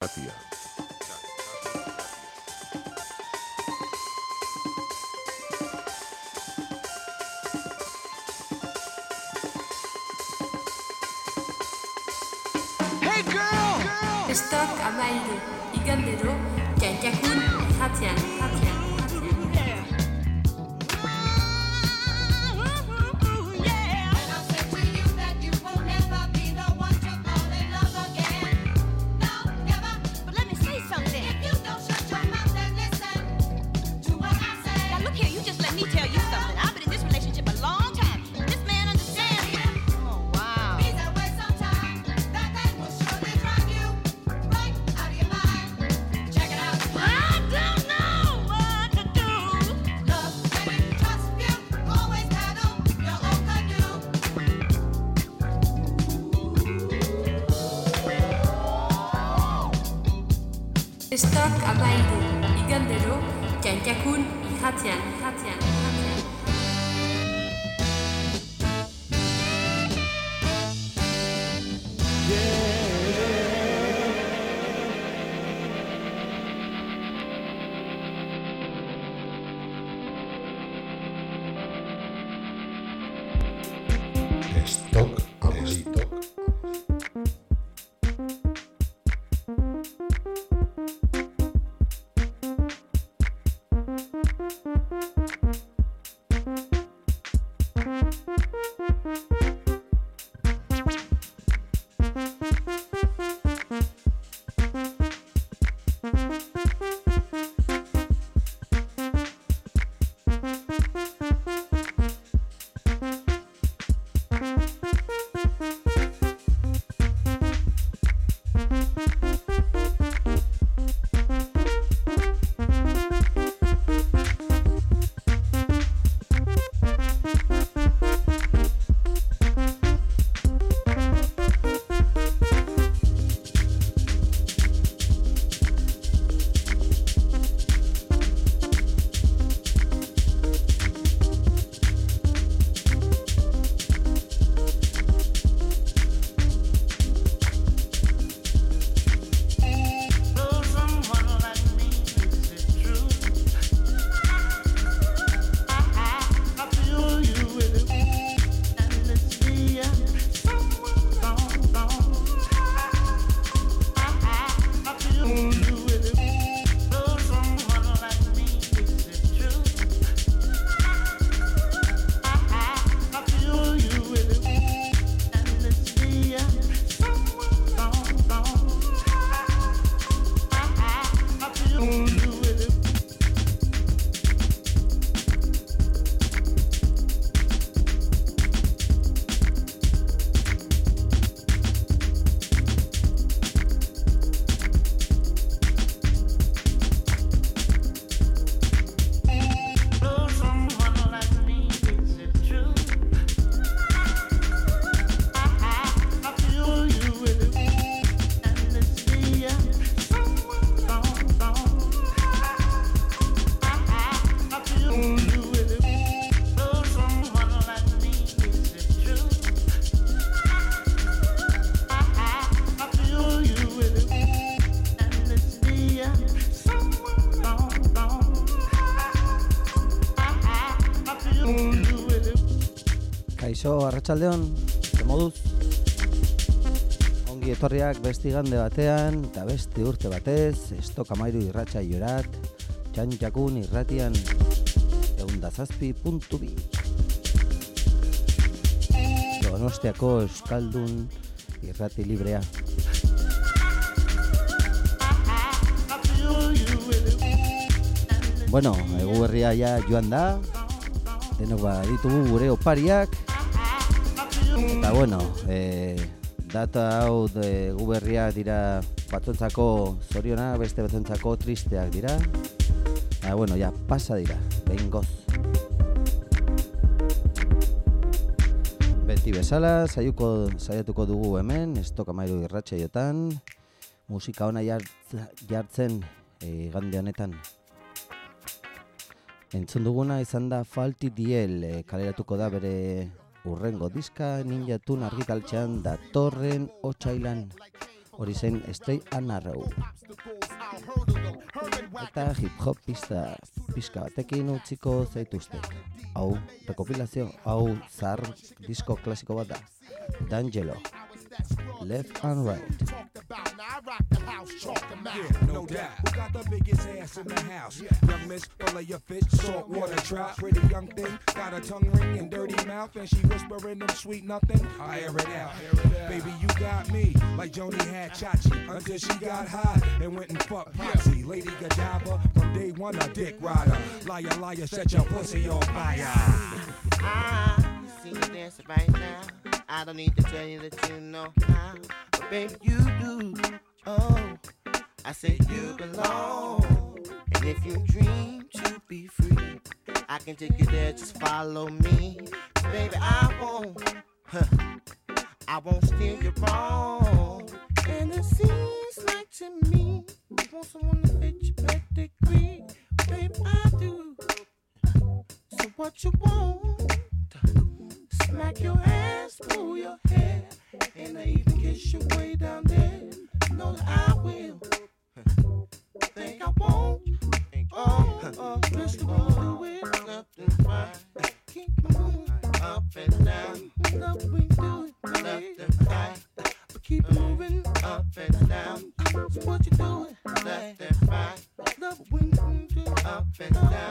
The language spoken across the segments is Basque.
Tapia. Stock Amaide, Igandero, Kakakun, hatian, hatian. Arratsaldeon, ze moduz? Ongi etorriak beste igande batean, eta beste urte batez, estok amairu irratxa jorat, txantxakun irratian, eundazazpi puntu bi. Donostiako Euskaldun irrati librea. Bueno, egu berria ja joan da, denok baditugu gure opariak, bueno, e, data hau de guberria dira batzontzako zoriona, beste batzontzako tristeak dira. Eta bueno, ja, pasa dira, behin goz. Beti bezala, saiuko, saiatuko dugu hemen, estok amairu irratxaiotan, musika ona jartz, jartzen e, igande honetan. Entzun duguna izan da Falti Diel, e, kaleratuko da bere urrengo diska ninjatun argitaltzean datorren otsailan. hori zen Stay Anarrow. Eta hip-hop pista pizka batekin utziko zaituzte. Hau, rekopilazio, hau zar disko klasiko bat da. D'Angelo. Left and right. Yeah, no doubt. Who got the biggest ass in the house? Young miss, fillet your fish, saltwater trout. Pretty young thing, got a tongue ring and dirty mouth, and she whispering them sweet nothing. I air it out. Baby, you got me, like Joni had Chachi, until she got hot and went and fucked Potsy. Lady Godiva, from day one a dick rider. Liar, liar, set your pussy on fire. I see you dancing right now. I don't need to tell you that you know how, but baby you do. Oh, I say you belong, and if you dream to be free, I can take you there. Just follow me, baby. I won't, huh, I won't steer you wrong. And it seems like to me, you want someone to fit your pedigree, baby. I do. So what you want? Smack your ass, pull your hair, and I even kiss you way down there. Know that I will. Think I won't. Oh, oh, Mr. It left and right. Keep moving up and down. Love we do it and right. But keep moving up and down. So what you doing left and right? Love you do it up and down.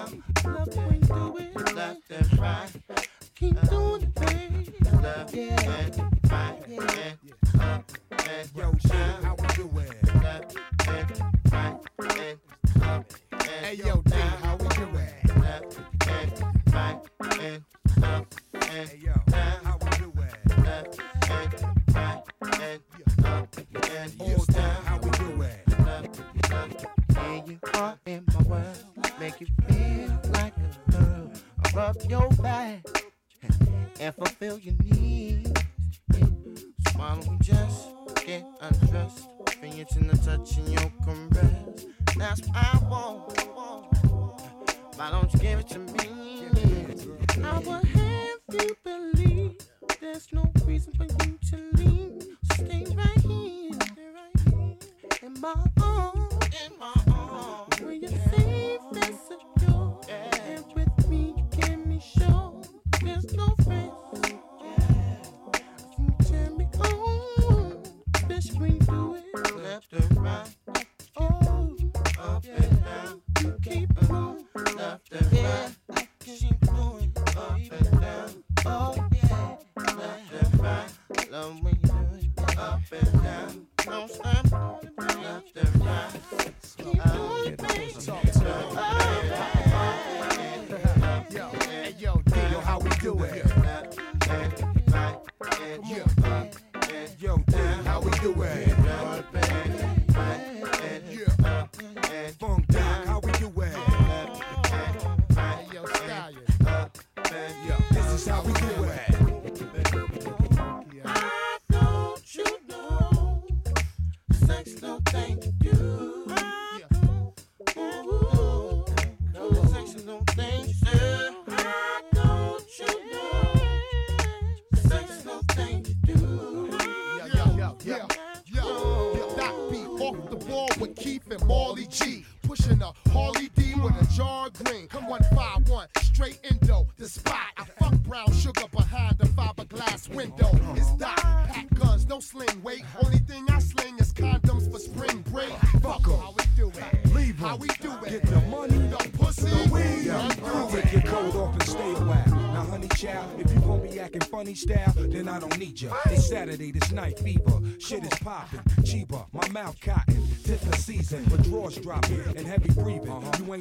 thanks, no thank you.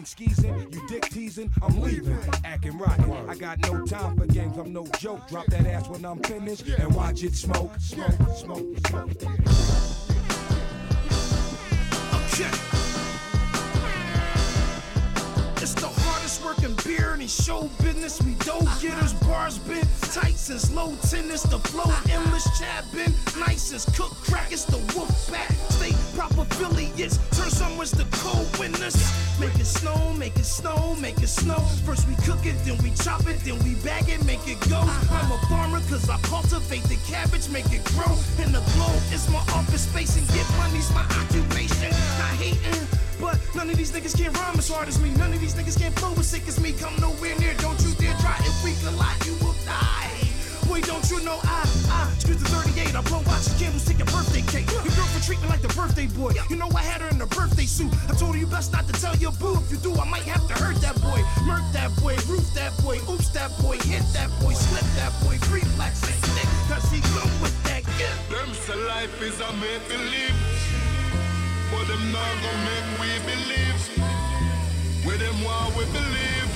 Skeezing, you dick teasing, I'm leaving. Acting rotten, I got no time for games, I'm no joke. Drop that ass when I'm finished and watch it smoke, smoke, smoke, smoke. Okay. It's the hardest working beer in show business. We dope getters, bars been tight since low tennis. The flow endless, chat been nice as Cook crack, it's the wolf back. Affiliates. Turn summers to cold winters. Make it snow, make it snow, make it snow. First we cook it, then we chop it, then we bag it, make it go. I'm a farmer cause I cultivate the cabbage, make it grow. And the globe is my office space and get money's my occupation. Not hating. But none of these niggas can rhyme as hard as me. None of these niggas can flow as sick as me. Come nowhere near, don't you dare try. If we collide, you will die. Boy, don't you know I, I, excuse the 38, I blow watches, candles, take your birthday cake. Your girlfriend treat me like the birthday boy. You know I had her in a birthday suit. I told her you best not to tell your boo. If you do, I might have to hurt that boy. Murk that boy, roof that boy, oops that boy, hit that boy, slip that boy, reflex and stick. Cause he come with that gift. Them say life is a make believe, but them not gonna make we believe. Where them want we believe.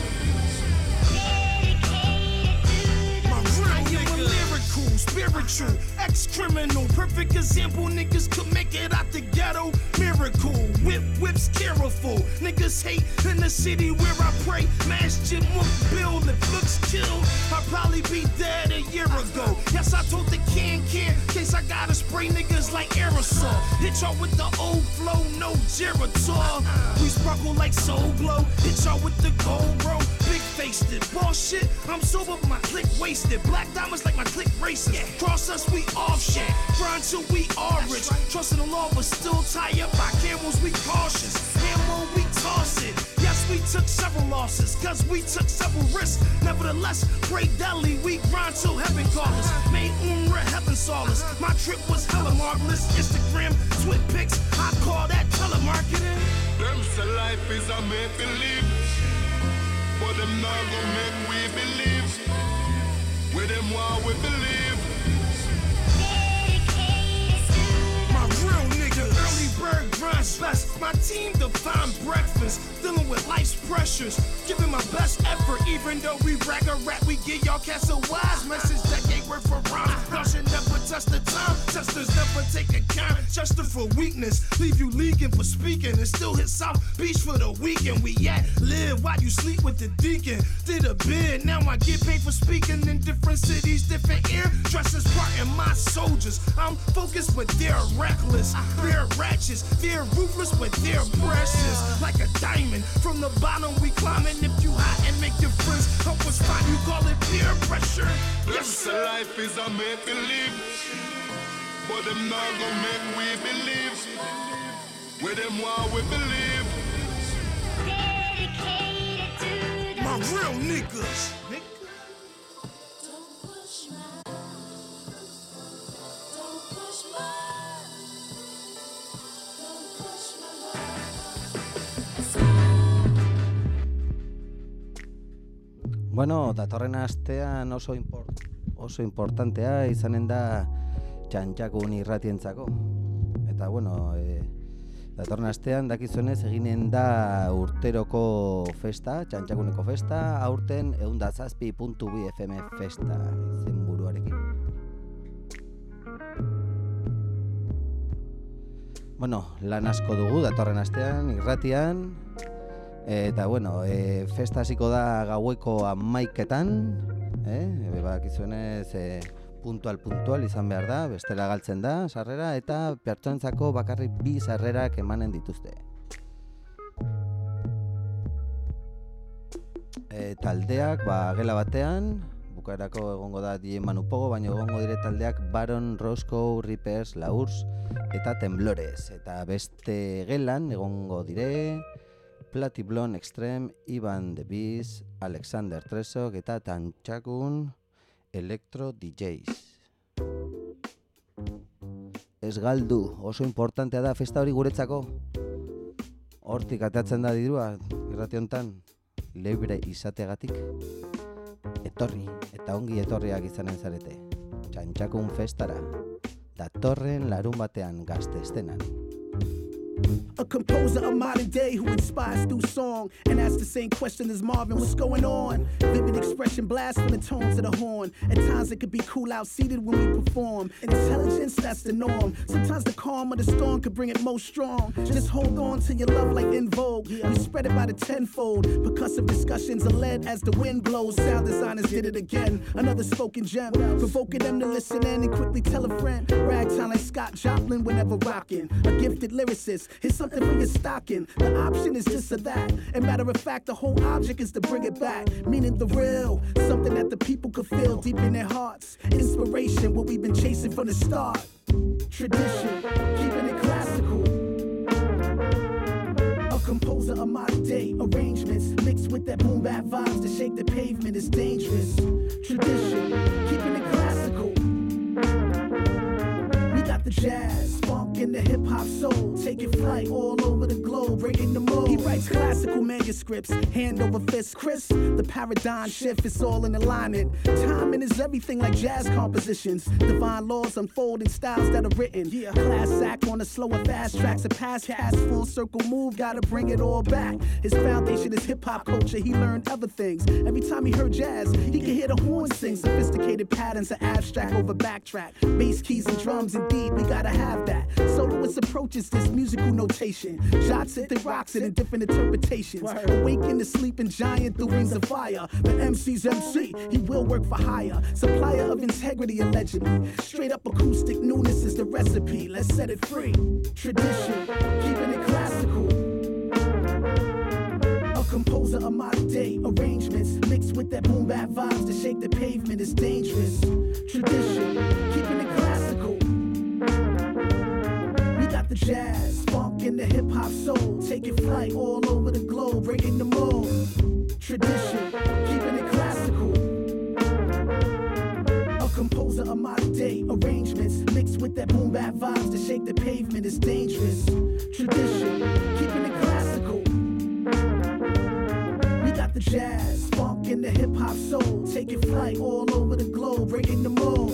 live lyrical, spiritual, ex-criminal, perfect example. Niggas could make it out the ghetto. Miracle, whip whips careful. Niggas hate in the city where I pray. Masjid Mukbil, if looks killed, I'd probably be dead a year ago. Yes, I told the can can, case I gotta spray niggas like aerosol. Hit y'all with the old flow, no Geritol. We sparkle like soul glow. Hit y'all with the gold, bro. Big faced it, bullshit. I'm sober, but my click wasted. Black diamonds like my click racers. Cross us, we off shit. Grind till we are rich. Trusting the law, but still tie up by camels, we cautious. Ammo, we toss it. Yes, we took several losses, cause we took several risks. Nevertheless, pray deli, we grind till heaven call us. Uh-huh. Made Umrah heaven solace. Uh-huh. My trip was hella marvelous. Instagram, twit pics, I call that telemarketing. Them say life is a make believe, but them not gonna make we believe. Where them want we believe. My real nigga, early bird grinds best. My team define breakfast, dealing with life's pressures. Giving my best effort, even though we brag a rap, we give y'all cats a wise message that ain't work for rhymes. Y'all should never the time. Testers never take account. Justin for weakness, leave you leaking for speaking, and still hit South Beach for the weekend. We at live while you sleep with the deacon. Did a bid, now I get paid for speaking in different cities, different ear dresses, parting my soldiers. I'm focused, but they're reckless. They're ratchets, they're ruthless, but they're precious. Like a diamond from the bottom, we climbing. If you hot and make your friends help us find you, call it peer pressure. Yes, life is a make believe, but them not gonna make we believe. Where them want we believe. My real niggas. Nigga. Bueno, datorren astean oso import, oso importantea izanen da txantxakun irratientzako. Eta bueno, e, datorren astean dakizuenez eginen da urteroko festa, txantxakuneko festa, aurten eunda zazpi puntu bi FM festa izen buruarekin. Bueno, lan asko dugu datorren astean, irratian, Eta bueno, e, festa hasiko da gaueko amaiketan, eh? E, badakizuenez, e, puntual puntual izan behar da, bestela galtzen da sarrera eta pertsonentzako bakarrik bi sarrerak emanen dituzte. E, taldeak, ba, gela batean, bukaerako egongo da DJ Manupogo, baina egongo dire taldeak Baron, Roscoe, Rippers, Laurs eta Temblores. Eta beste gelan egongo dire Platiblon Extreme, Ivan The Beast, Alexander Tresok eta Tantxakun Electro DJs. Ez galdu, oso importantea da festa hori guretzako. Hortik atatzen da dirua, irrati hontan, libre izateagatik. Etorri, eta ongi etorriak izanen zarete. Txantxakun festara, datorren larun batean gazte estenan. A composer of modern day who inspires through song and asks the same question as Marvin, what's going on? Vivid expression blast from the tones of the horn. At times it could be cool out seated when we perform. Intelligence, that's the norm. Sometimes the calm of the storm could bring it most strong. Just hold on to your love like in vogue. We spread it by the tenfold. Percussive discussions are led as the wind blows. Sound designers did it again. Another spoken gem. Provoking them to listen in and quickly tell a friend. Ragtime like Scott Joplin whenever rocking. A gifted lyricist. Here's something for your stocking. The option is just a that. And matter of fact, the whole object is to bring it back. Meaning the real. Something that the people could feel deep in their hearts. Inspiration, what we've been chasing from the start. Tradition, keeping it classical. A composer of modern day arrangements mixed with that boom bap vibes to shake the pavement is dangerous. Tradition, keeping it classical. We got the jazz, and the hip hop soul, taking flight all over the globe, breaking the mold. He writes classical manuscripts, hand over fist, crisp. The paradigm shift is all in alignment. Timing is everything like jazz compositions. Divine laws unfold in styles that are written. Yeah, class act on the slower fast tracks, a past cast, full circle move, gotta bring it all back. His foundation is hip hop culture, he learned other things. Every time he heard jazz, he could hear the horn sing. Sophisticated patterns are abstract over backtrack. Bass keys and drums, indeed, we gotta have that. Soloist approaches this musical notation. Jots it, then rocks it in different interpretations. Awaken the sleeping giant through rings of fire. The MC's MC, he will work for hire. Supplier of integrity, allegedly. Straight up acoustic newness is the recipe. Let's set it free. Tradition, keeping it classical. A composer of modern day arrangements mixed with that boom bap vibes to shake the pavement is dangerous. Tradition, keeping it classical. The jazz, funk, and the hip hop soul, taking flight all over the globe, breaking the mold. Tradition, keeping it classical. A composer of modern day arrangements mixed with that boom bap vibes to shake the pavement is dangerous. Tradition, keeping it classical. We got the jazz, funk, and the hip hop soul, taking flight all over the globe, breaking the mold.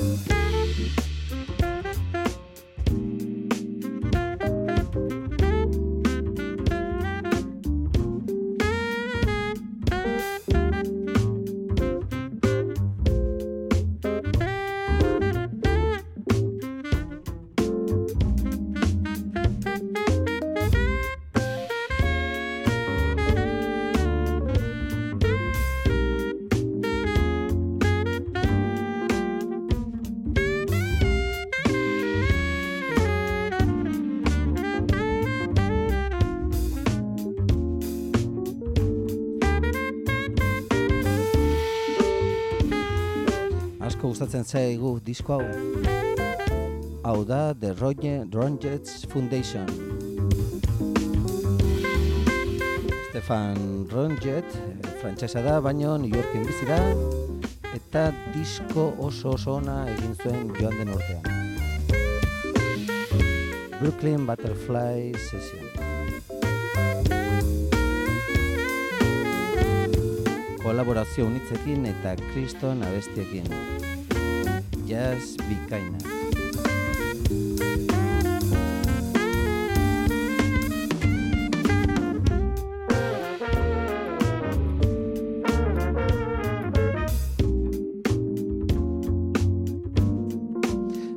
Gustatzen zaigu disko hau. Hau da The Ronje- Ronjets Foundation. Stefan Ronjet, frantsesa da, baino New Yorken bizi da, eta disko oso oso ona egin zuen joan den urtean. Brooklyn Butterfly Session. Kolaborazio unitzekin eta kriston abestiekin. Jazz bikaina.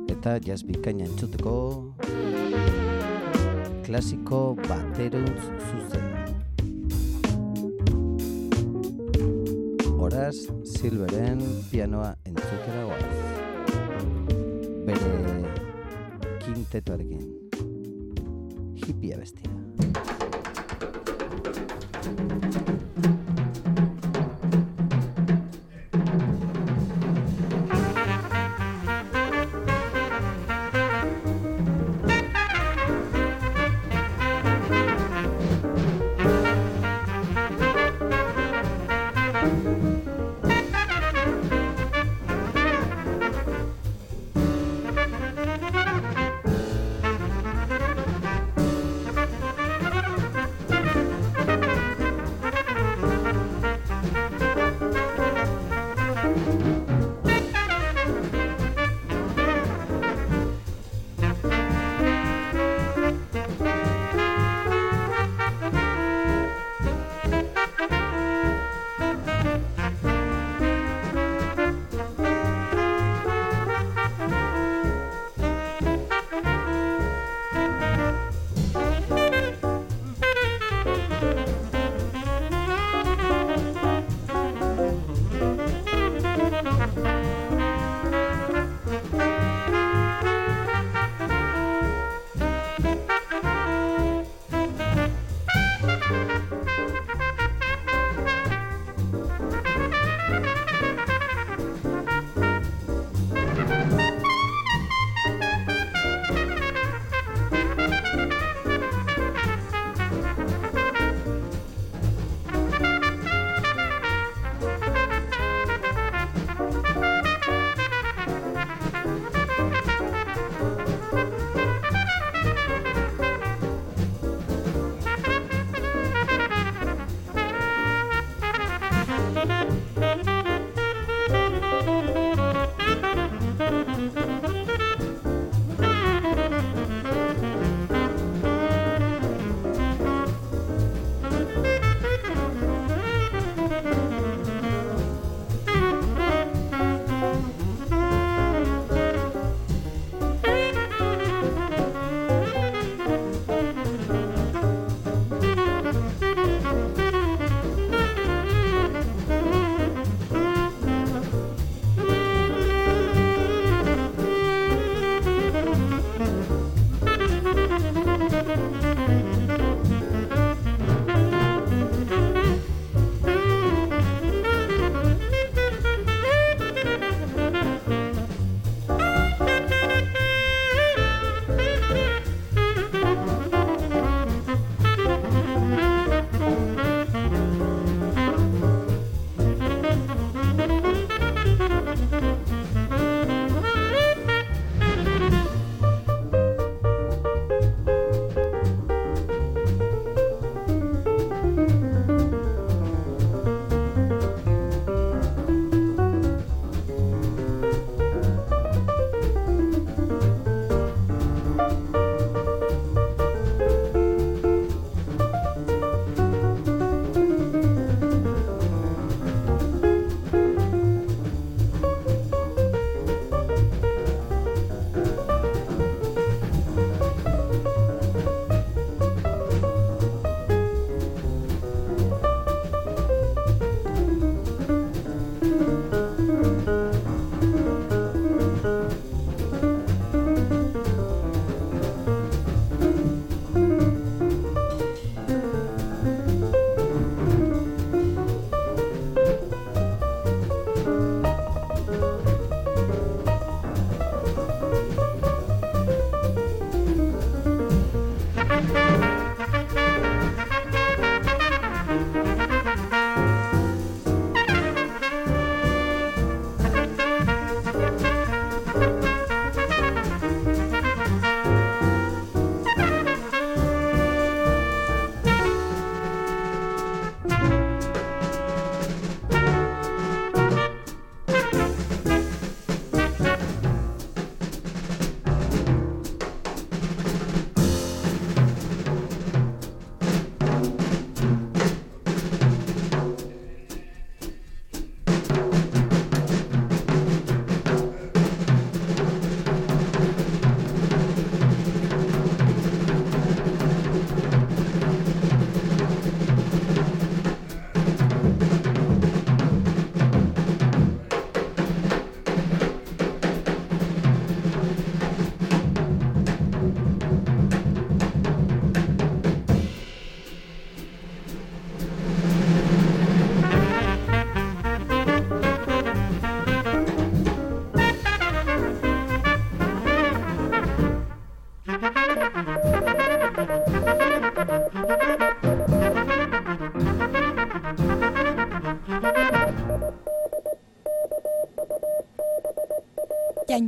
Eta jazz bikaina entzuteko klasiko bateruntz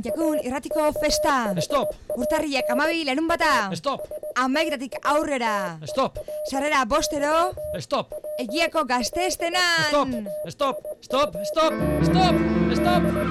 Jakun irratiko festa. Stop. Urtarriak amabi lenun bata. Stop. Amaiketatik aurrera. Stop. Sarrera bostero. Stop. Egiako gazte estenan. Stop. Stop. Stop. Stop. Stop. Stop.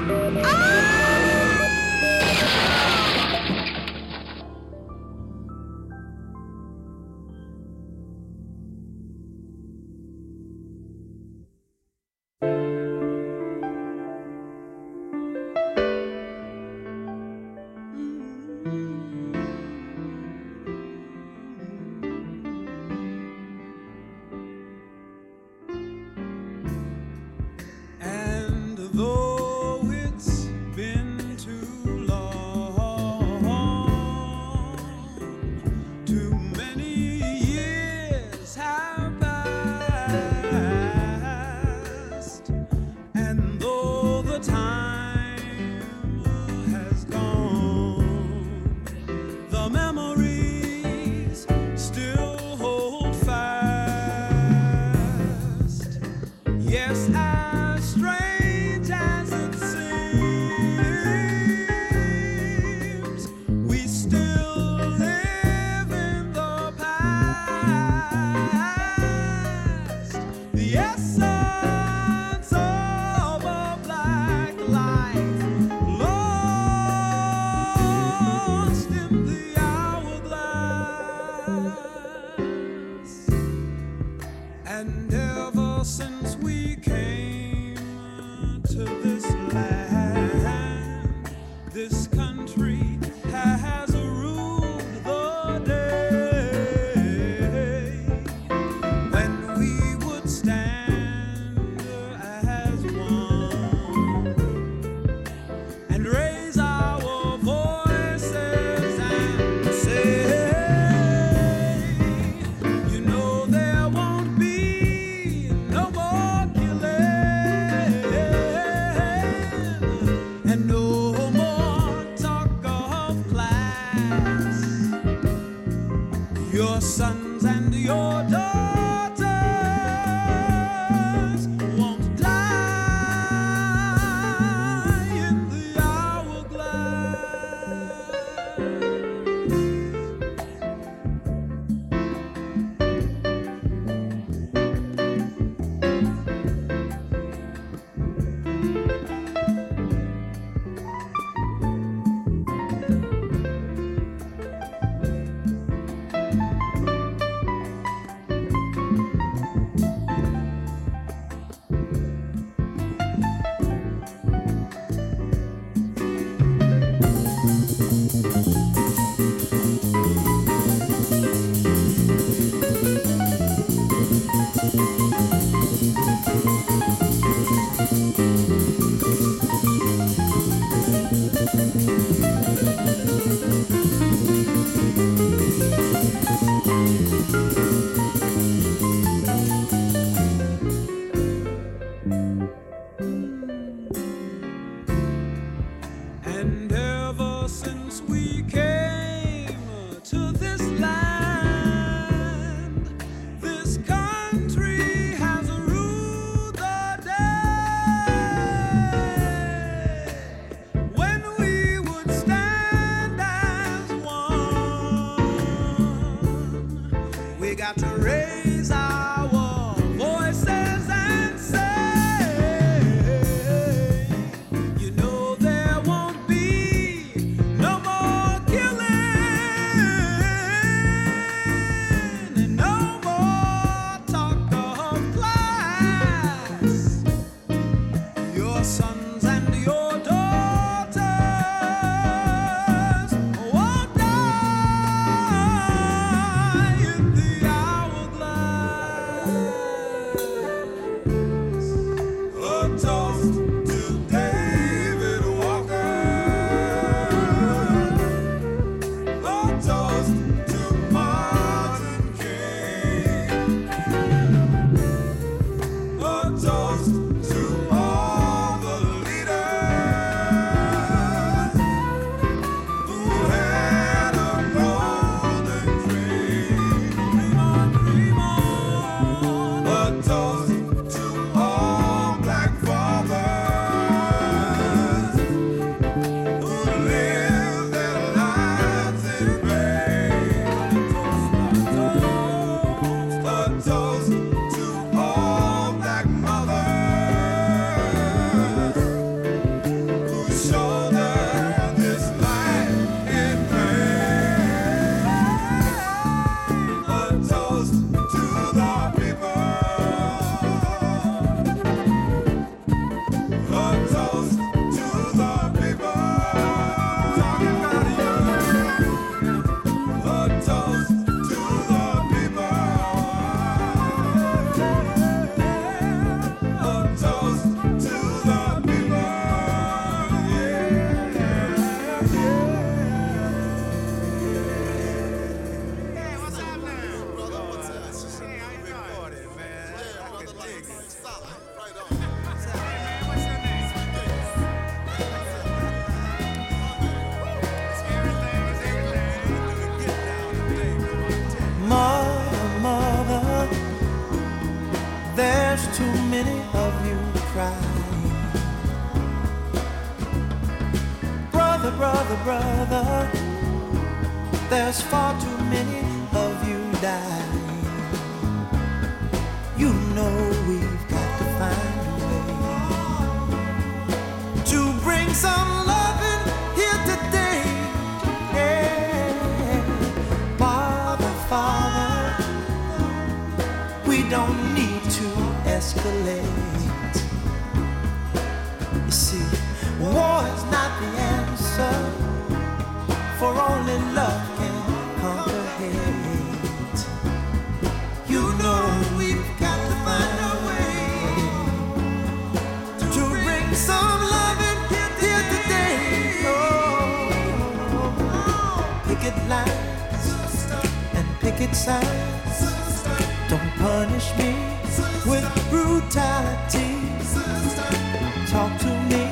picket signs. Don't punish me Sister. with brutality. Sister. Talk to me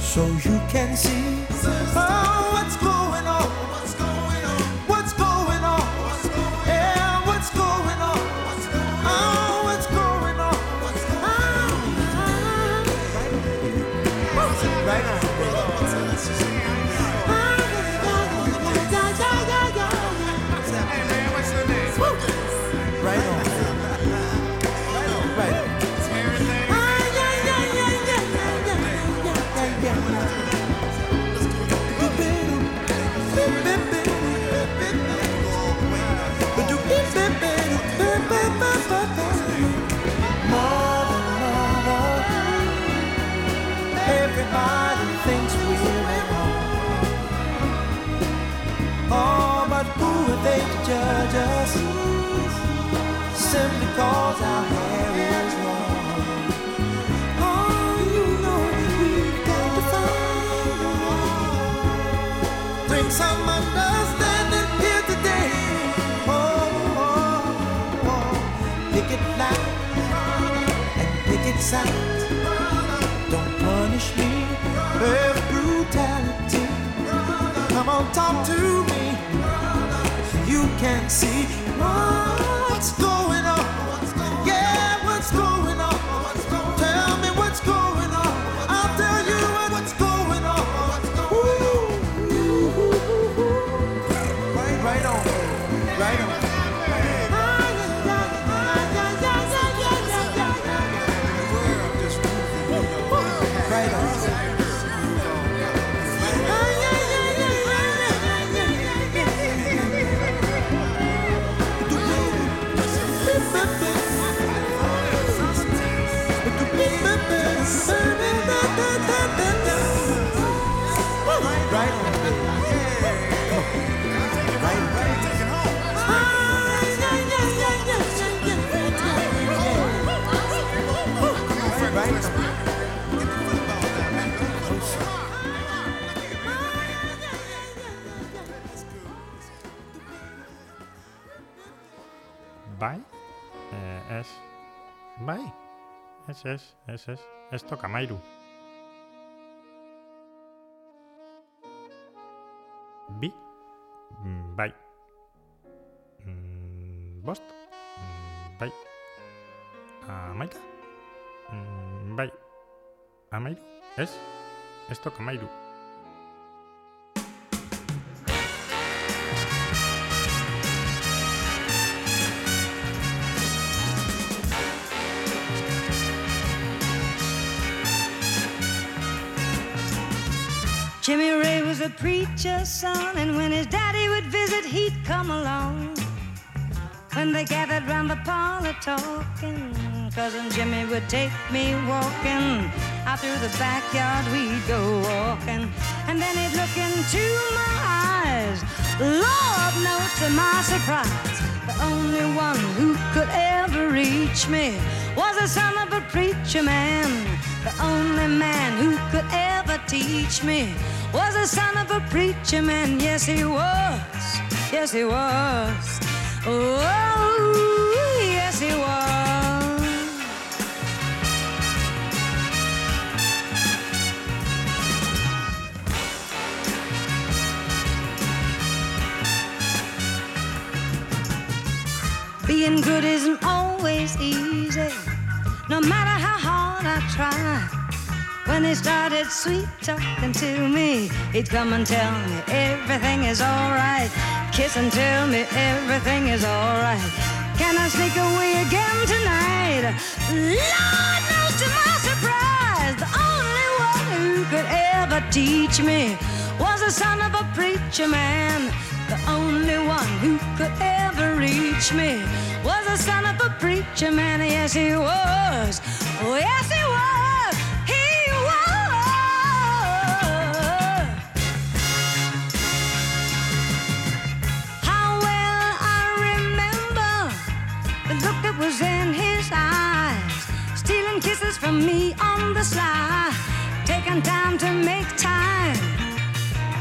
so you can see oh, what's going on. just simply cause our hair is long. Oh, you know that we've got to find. Bring some understanding here today. Oh, oh, oh. pick it black and pick it sides. Don't punish me with brutality. Come on, talk to me you can't see what's going on. Bai, ez ez, ez ez, ez toka mairu. Bi, mm, bai. Mm, bost, mm, bai. Amaika, mm, bai. Amairu, ez, ez toka mairu. Was a preacher's son, and when his daddy would visit, he'd come along. When they gathered round the parlor talking, cousin Jimmy would take me walking. Out through the backyard we'd go walking, and then he'd look into my eyes. Lord knows to my surprise, the only one who could ever reach me was the son of a preacher man. The only man who could ever teach me was the son of a preacher man. Yes, he was. Yes, he was. Oh, yes, he was. Being good isn't always easy, no matter how hard I try. When he started sweet talking to me, he'd come and tell me everything is alright. Kiss and tell me everything is alright. Can I sneak away again tonight? Lord knows to my surprise, the only one who could ever teach me was the son of a preacher man. The only one who could ever reach me was the son of a preacher man. Yes, he was. Oh, yes, he was. Kisses from me on the sly, taking time to make time,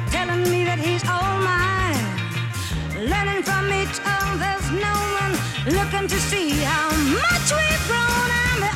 telling me that he's all mine, learning from each other's knowing, looking to see how much we've grown. I'm the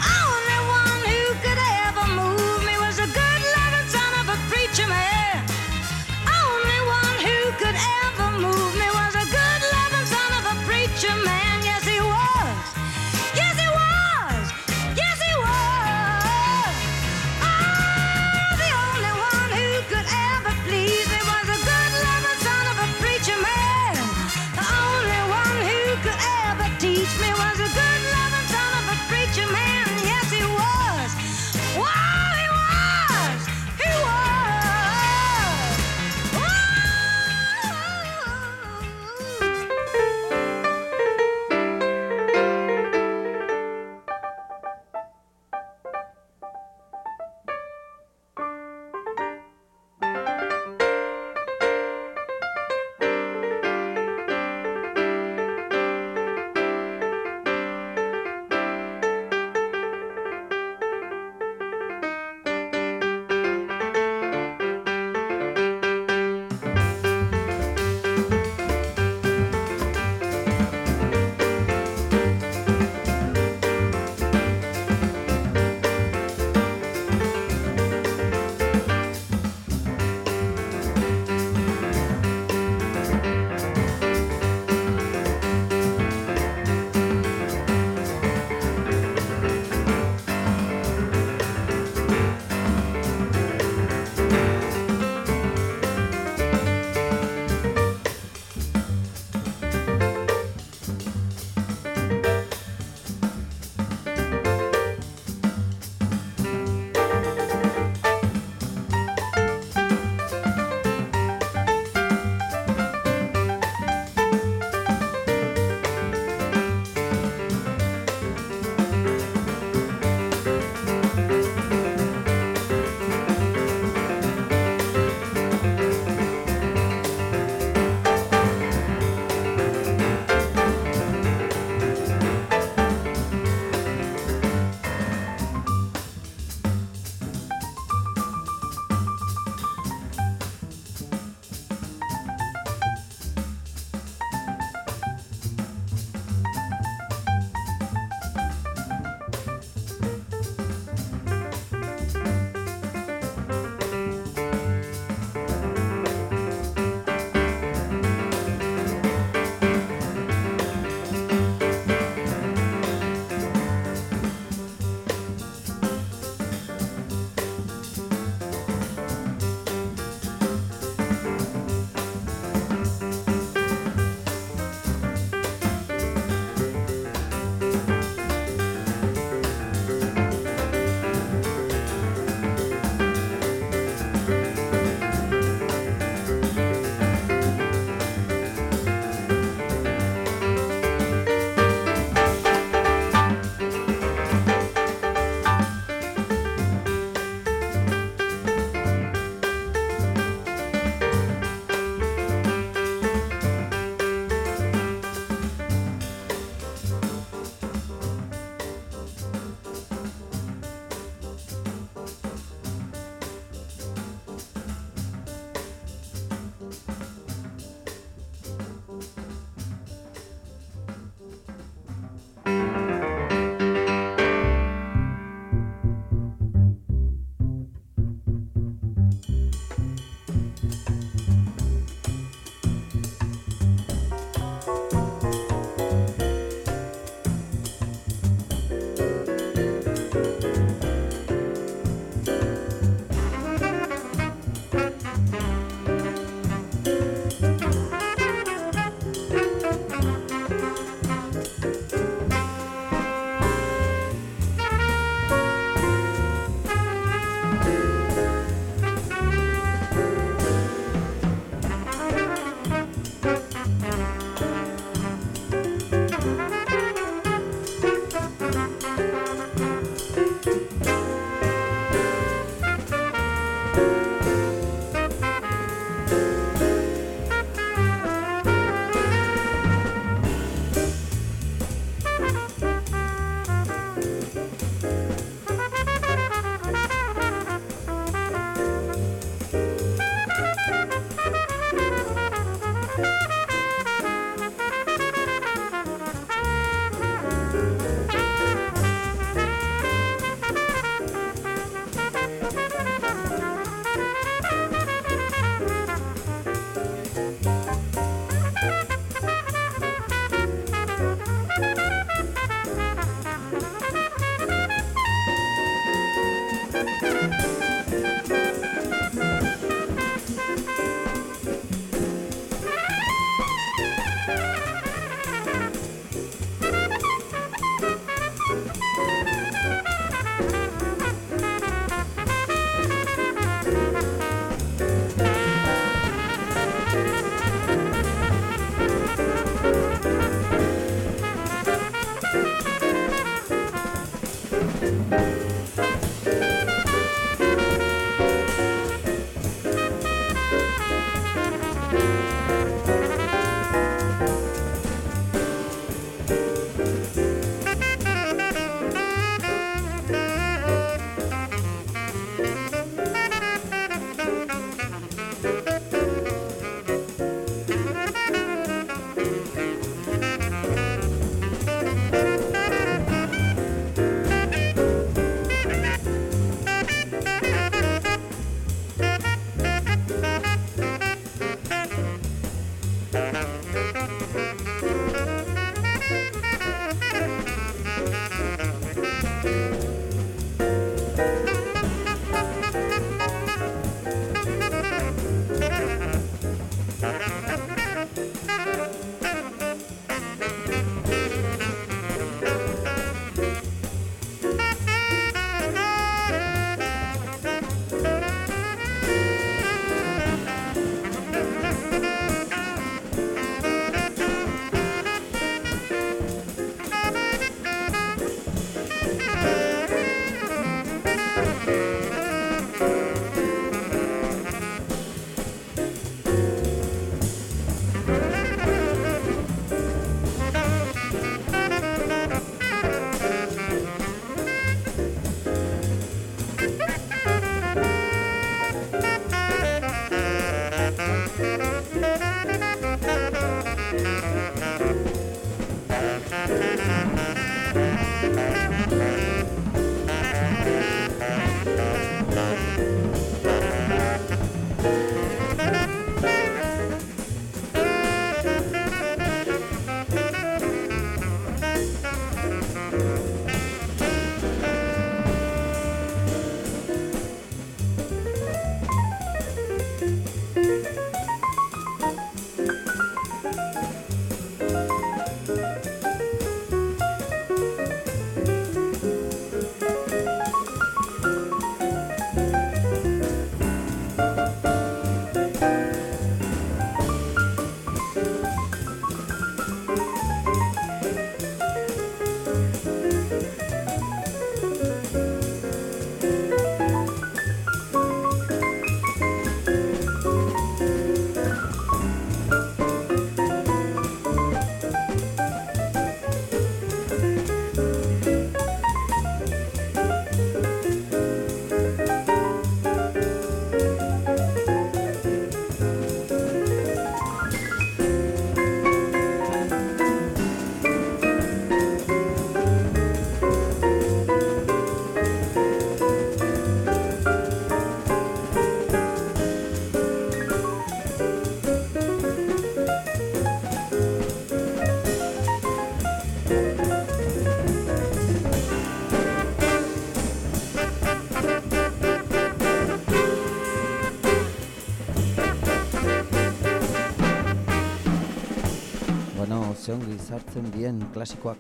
sartzen dien klasikoak.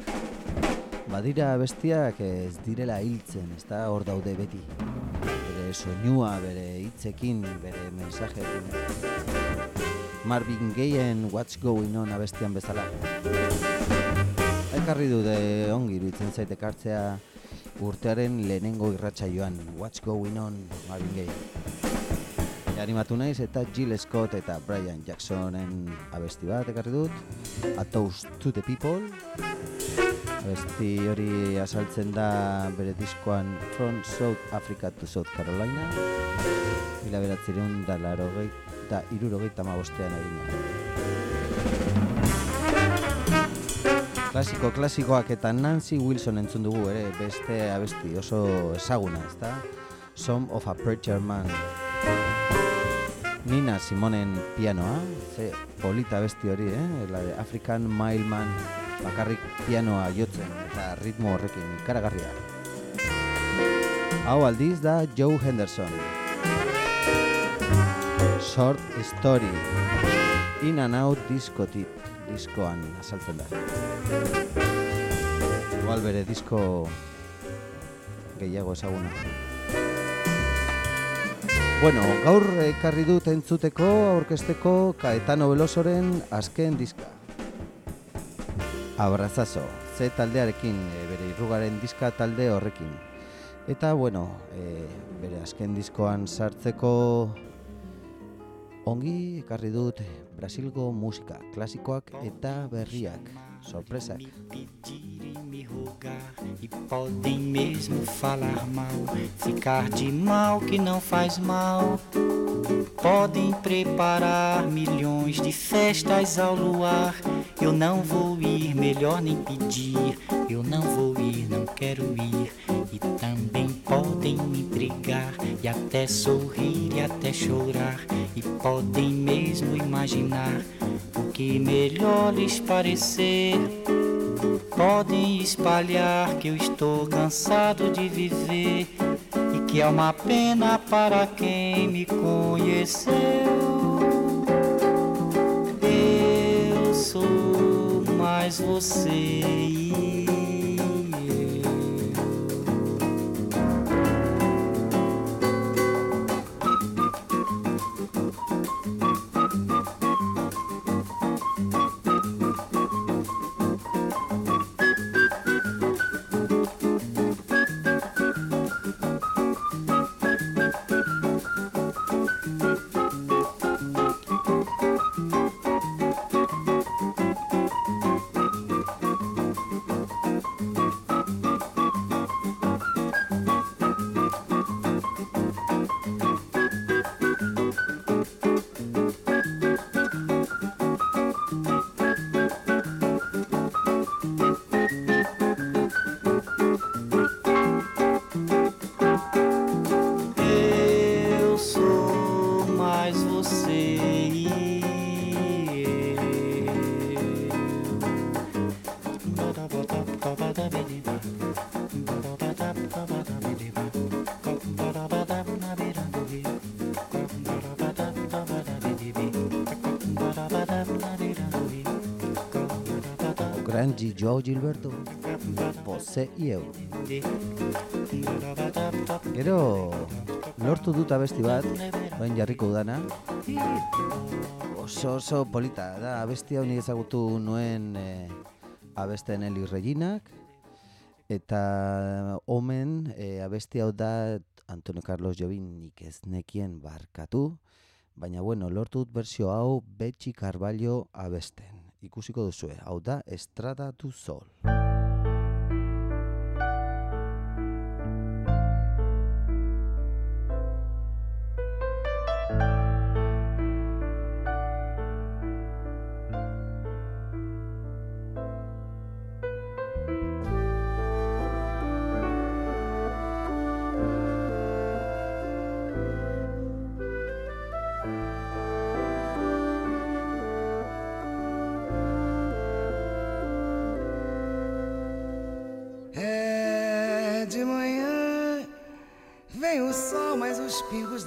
Badira bestiak ez direla hiltzen, ez da hor daude beti. Bere soinua, bere hitzekin, bere mensajeekin. Marvin Gayen What's Going On abestian bezala. Ekarri du de ongi iruditzen zait ekartzea urtearen lehenengo irratsaioan What's Going On Marvin Gaye. E, animatu naiz eta Jill Scott eta Brian Jacksonen abesti bat ekarri dut A Toast to the People Abesti hori azaltzen da bere diskoan From South Africa to South Carolina Mila beratzireun da larogei eta irurogeita mabostean egina. Klasiko, klasikoak eta Nancy Wilson entzun dugu ere, beste abesti oso ezaguna, ezta? Some of a Preacher Man. Nina Simonen pianoa, ze polita abesti hori, eh? La de African Mailman, bakarrik pianoa jotzen eta ritmo horrekin ikaragarria. Hau aldiz da Joe Henderson. Short Story. In and Out diskotik, diskoan azaltzen da. Igual bere disko gehiago ezaguna. Bueno, gaur ekarri dut entzuteko, aurkesteko Caetano Velosoren azken diska. Abrazazo, ze taldearekin, e, bere irrugaren diska talde horrekin. Eta, bueno, e, bere azken diskoan sartzeko ongi ekarri dut Brasilgo musika, klasikoak eta berriak, sorpresak. me rogar e podem mesmo falar mal, ficar de mal que não faz mal. Podem preparar milhões de festas ao luar. Eu não vou ir, melhor nem pedir. Eu não vou ir, não quero ir. E também podem me intrigar e até sorrir e até chorar. E podem mesmo imaginar o que melhor lhes parecer. Podem espalhar que eu estou cansado de viver e que é uma pena para quem me conheceu. Eu sou mais você Grande Joe Gilberto, você e eu. Gero, lortu dut abesti bat, bain jarriko udana. Oso oso polita, da abesti hau ezagutu nuen eh, abesten Eli Reginak, eta omen eh, abesti hau da Antonio Carlos Jobin nik ez nekien barkatu, baina bueno, lortu dut bersio hau Betxi Carballo abesten. Ikusiko duzue, hau da Estrada du Sol.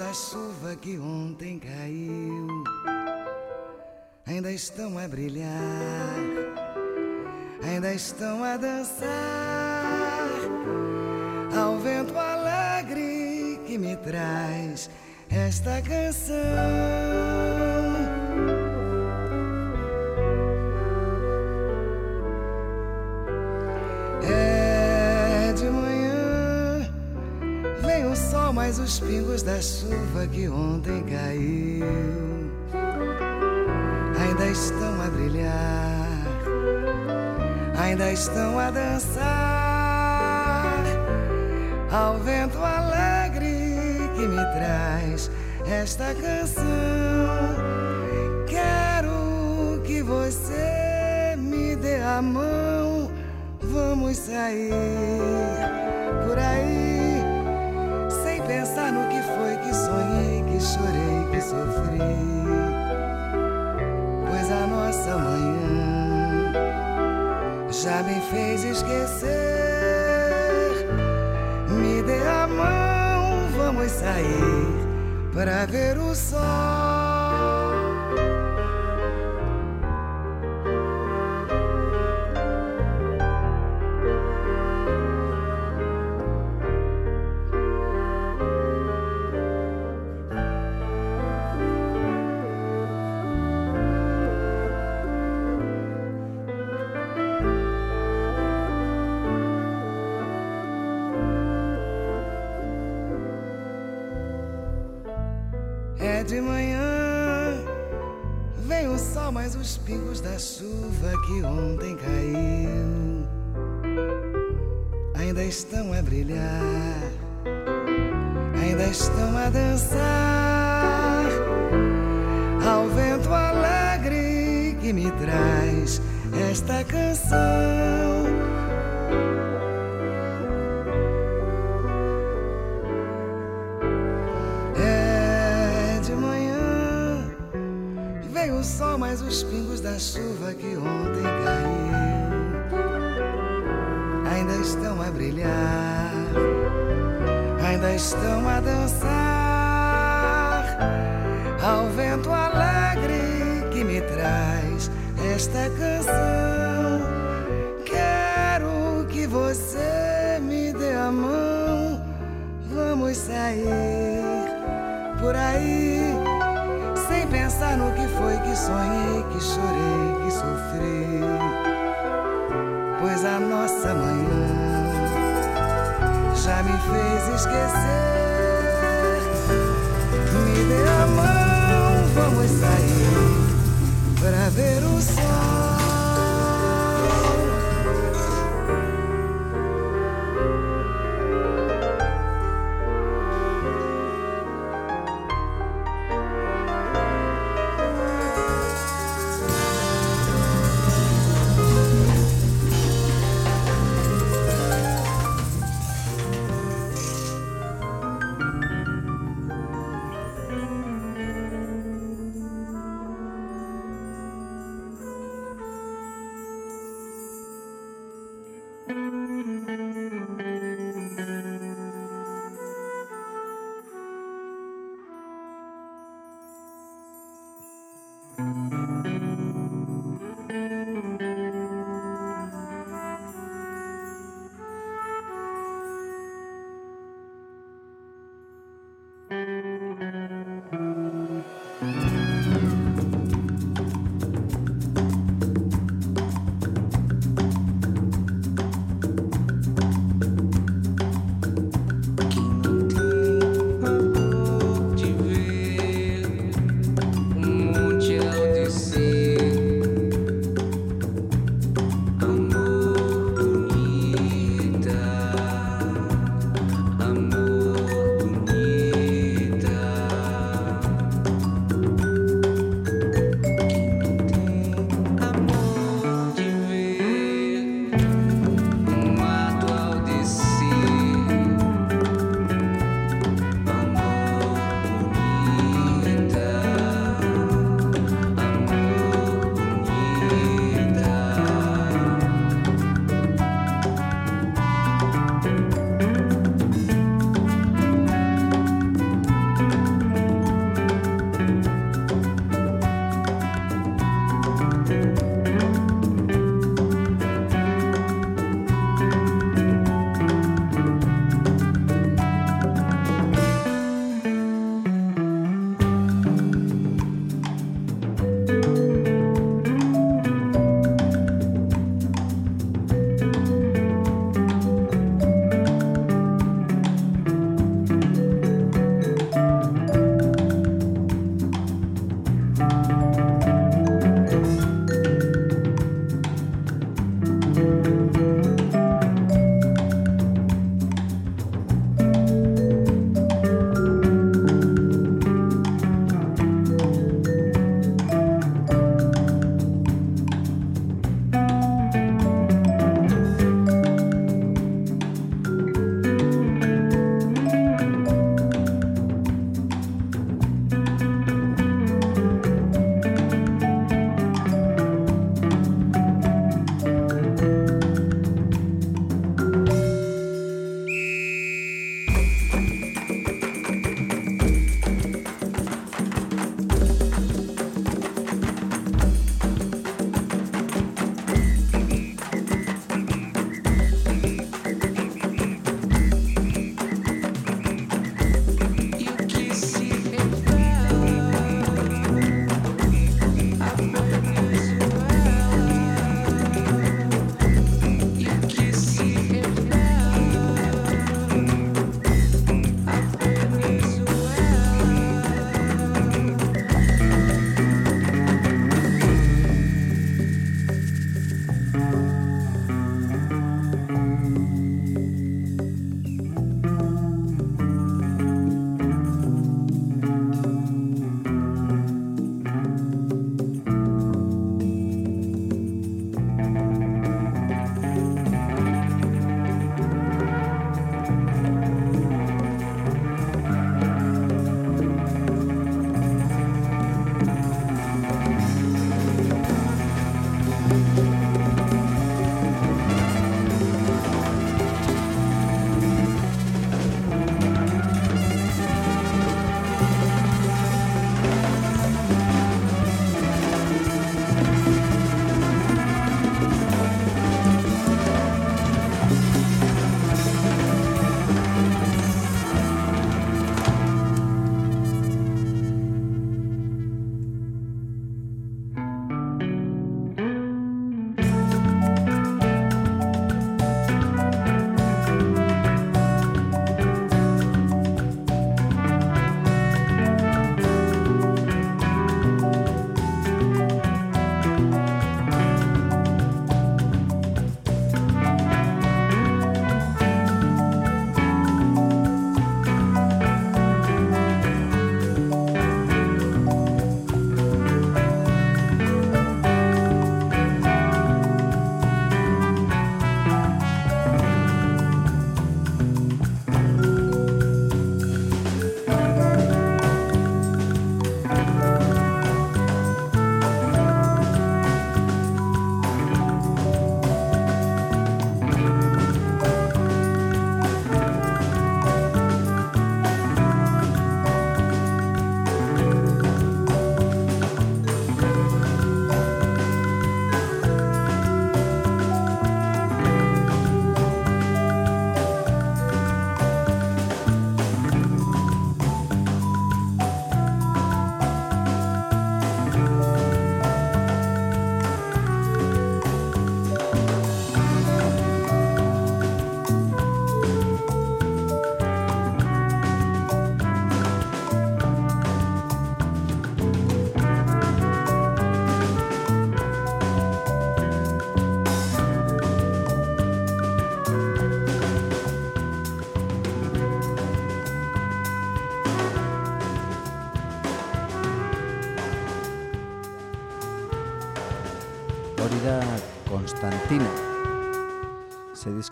Da chuva que ontem caiu ainda estão a brilhar, ainda estão a dançar ao vento alegre que me traz esta canção. O sol, mas os pingos da chuva que ontem caiu ainda estão a brilhar, ainda estão a dançar ao vento alegre que me traz esta canção. Quero que você me dê a mão, vamos sair por aí, sonhei, que chorei, que sofri. Pois a nossa manhã já me fez esquecer. Me dê a mão, vamos sair para ver o sol. Que ontem caiu ainda estão a brilhar, ainda estão a dançar brilhar, ainda estão a dançar ao vento alegre que me traz esta canção. Quero que você me dê a mão, vamos sair por aí, sem pensar no que foi que sonhei, que chorei, que sofri. Pois a nossa manhã já me fez esquecer. Me dê a mão, vamos sair para ver o sol.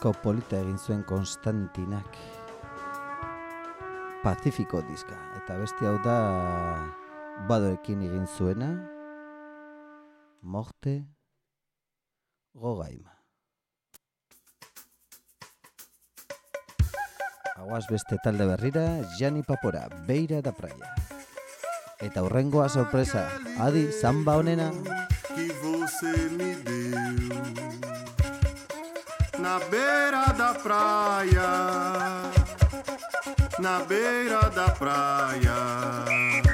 Disko polita egin zuen Konstantinak. Pacifiko diska. Eta beste hau da badoekin egin zuena. Morte gogaima. Aguaz beste talde berrira, Jani Papora, Beira da Praia. Eta hurrengoa sorpresa, adi, zamba honena. que você me deu na beira da praia, na beira da praia.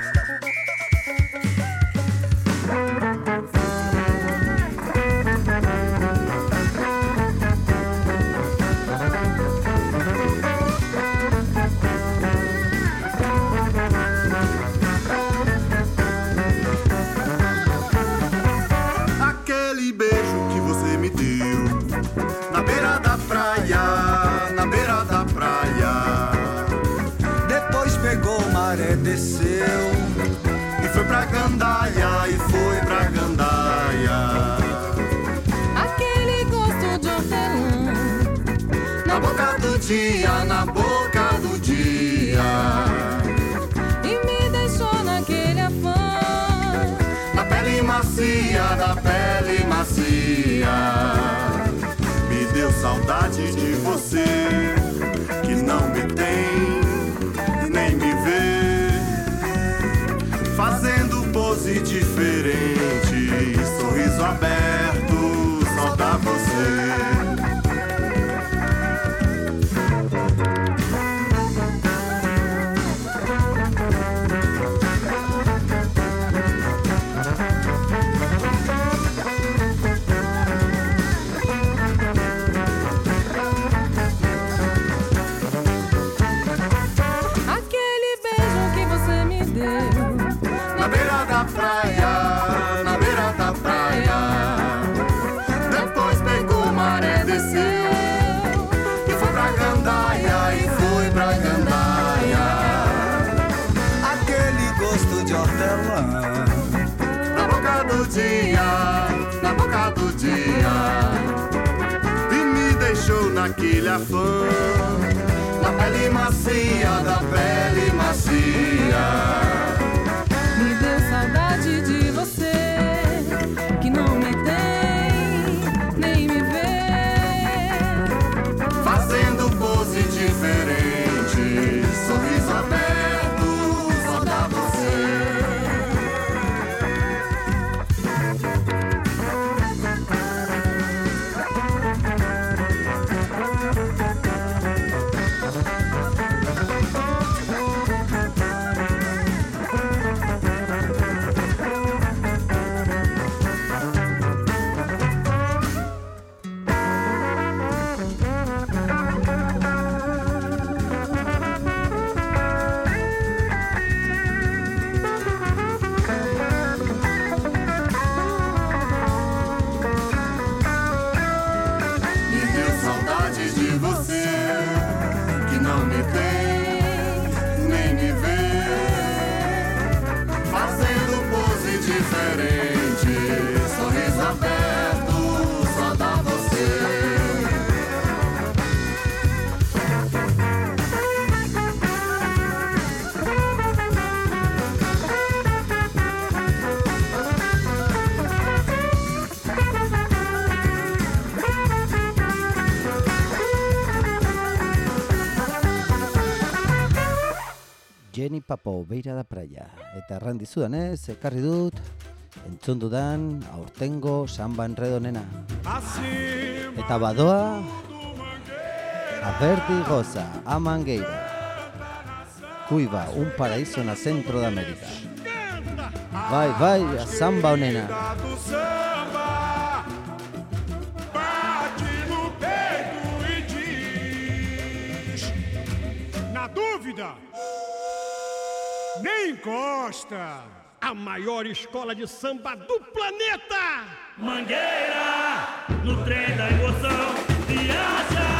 Afã, na pele macia, da pele macia. Jenny Papo, Beira da Praia. Eta erran dizudanez, ekarri dut, entzun dudan, aurtengo samba enredonena. Eta badoa, aberdi goza, a Mangueira. Cuiba, un paraíso na centro de América. Vai, vai, a samba honena. do nem encosta. A maior escola de samba do planeta! Mangueira, no trem da emoção, viaja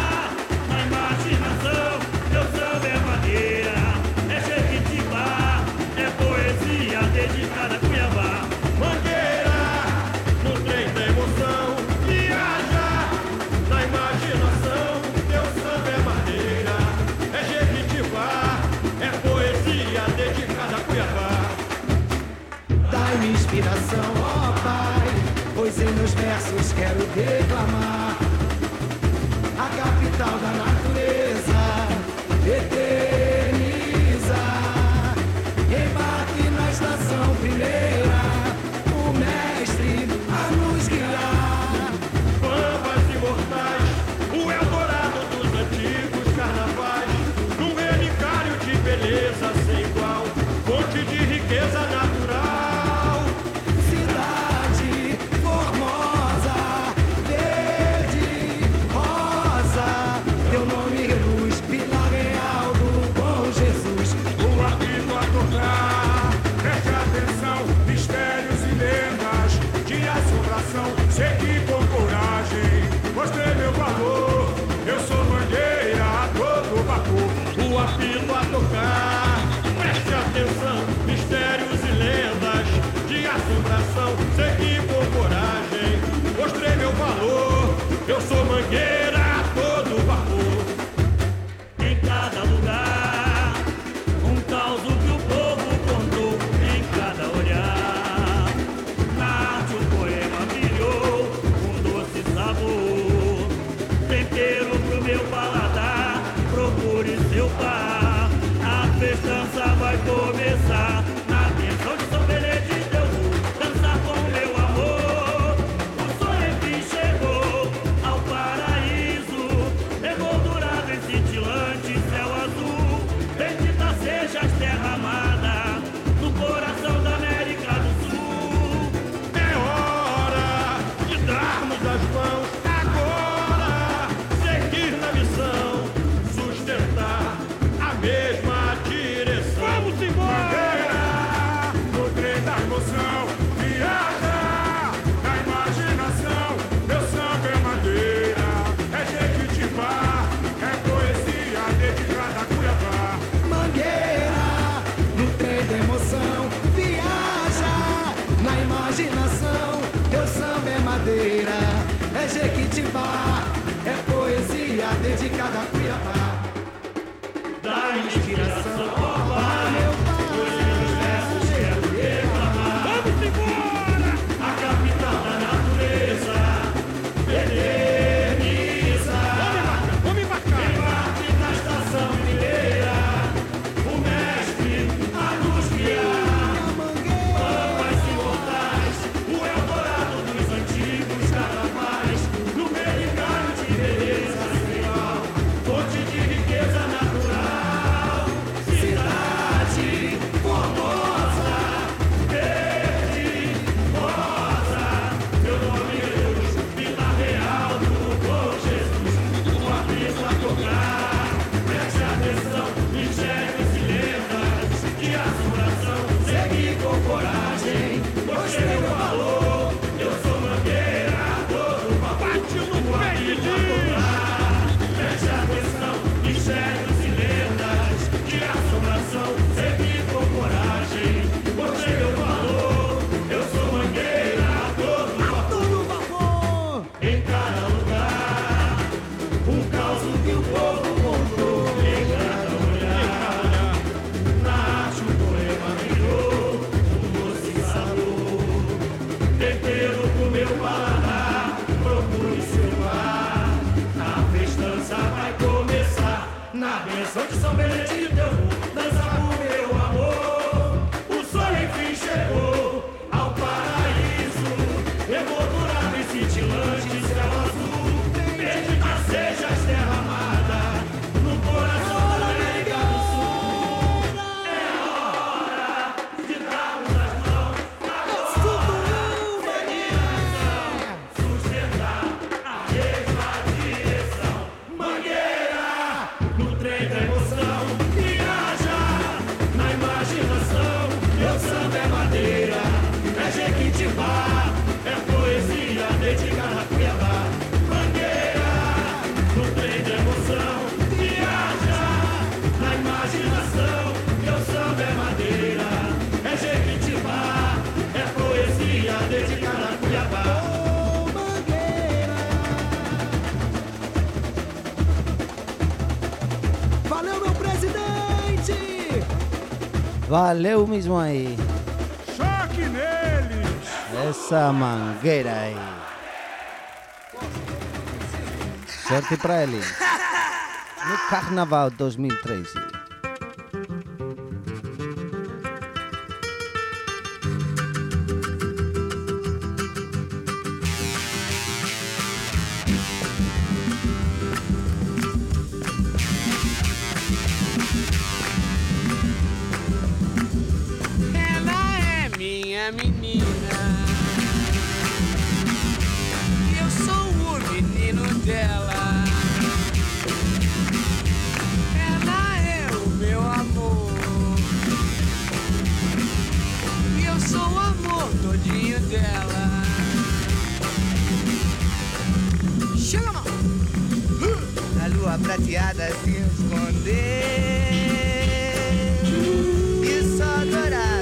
Valeu mesmo aí. Choque neles! Essa mangueira aí. Sorte para ele. No Carnaval 2013. minha menina. Eu sou o menino dela. Ela é o meu amor. e Eu sou o amor todinho dela. Chama! Na lua prateada se esconder. E só adorar.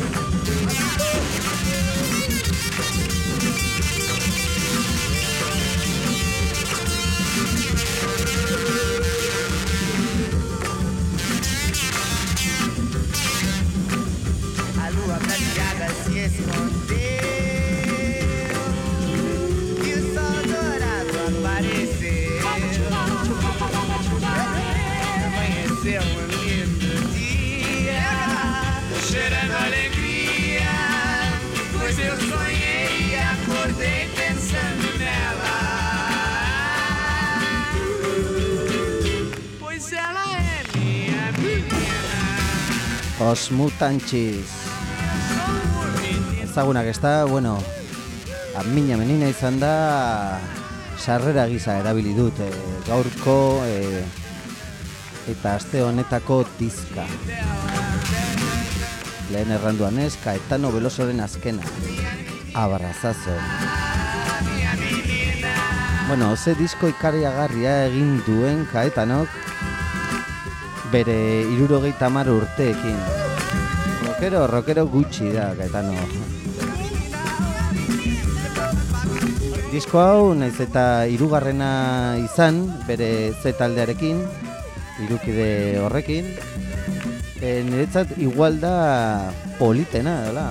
Os Mutanchis. Ezagunak ez da, bueno, amina menina izan da, sarrera gisa erabili dut eh, gaurko eh, eta aste honetako dizka. Lehen erranduan ez, Kaetano Belosoren azkena. Abrazazo. Bueno, ze disko ikariagarria egin duen Kaetanok bere irurogeita hamar urteekin. Rockero, rockero gutxi da, Gaetano. Disko hau, naiz eta hirugarrena izan, bere Z taldearekin, irukide horrekin, e, niretzat igual da politena, dela.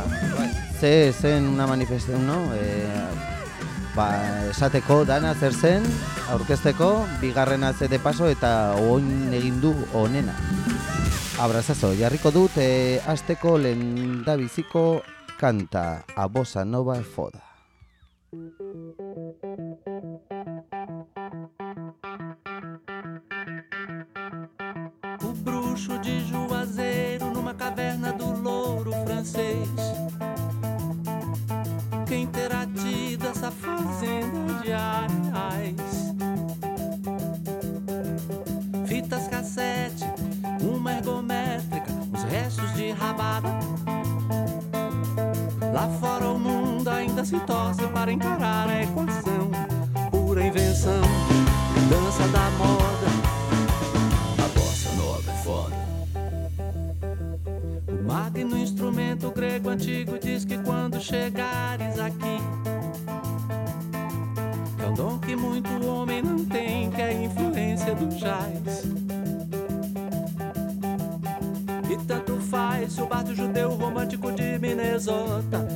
Ze zen una manifestación, no? E, ba, esateko dana zer zen, aurkezteko, bigarrena ze de paso eta oin egin du onena. Abrazazo, jarriko dut e, asteko lehen biziko kanta, a bossa nova foda. O bruxo de Juazeiro numa caverna do louro francês. Tido essa fazenda de? Fitas cassete, uma ergométrica, os restos de rabada. Lá fora o mundo ainda se torce para encarar a equação. Pura invenção, dança da moda. A bossa nova é foda. O magno instrumento grego antigo diz que quando chegares aqui, que muito homem não tem, que é a influência do jazz. E tanto faz se o bardo judeu romântico de Minnesota.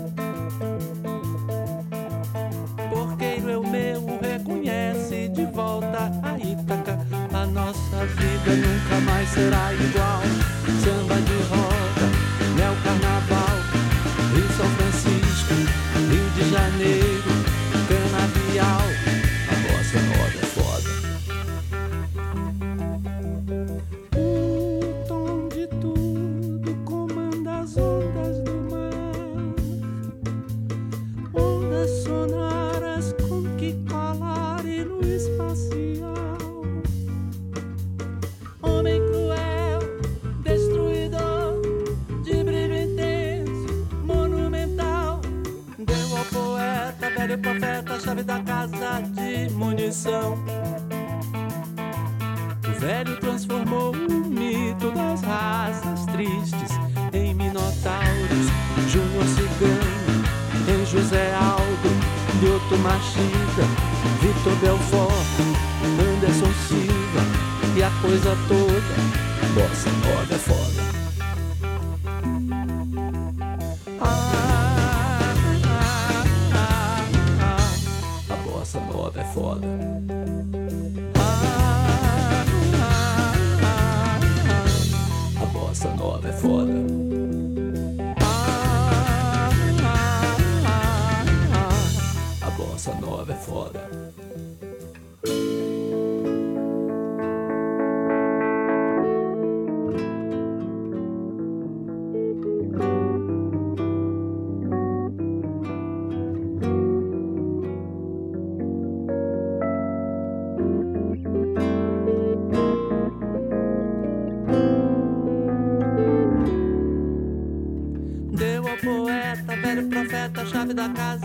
Porqueiro é o meu, reconhece de volta a Ítaca, a vida nunca mais será igual. Chave da casa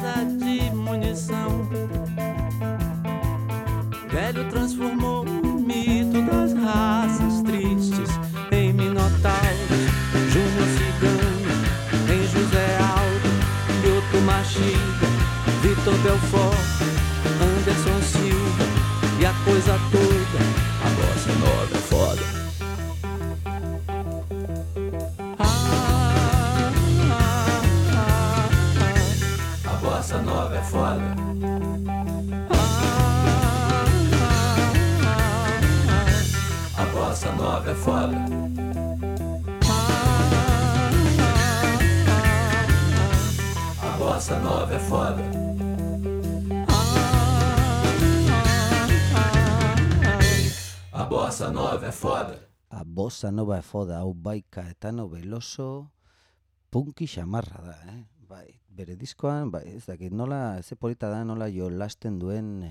bossa nova é foda, hau bai Caetano Veloso, punki xamarra da, eh? Bai, bere diskoan, bai, ez dakit nola, ze polita da nola jo lasten duen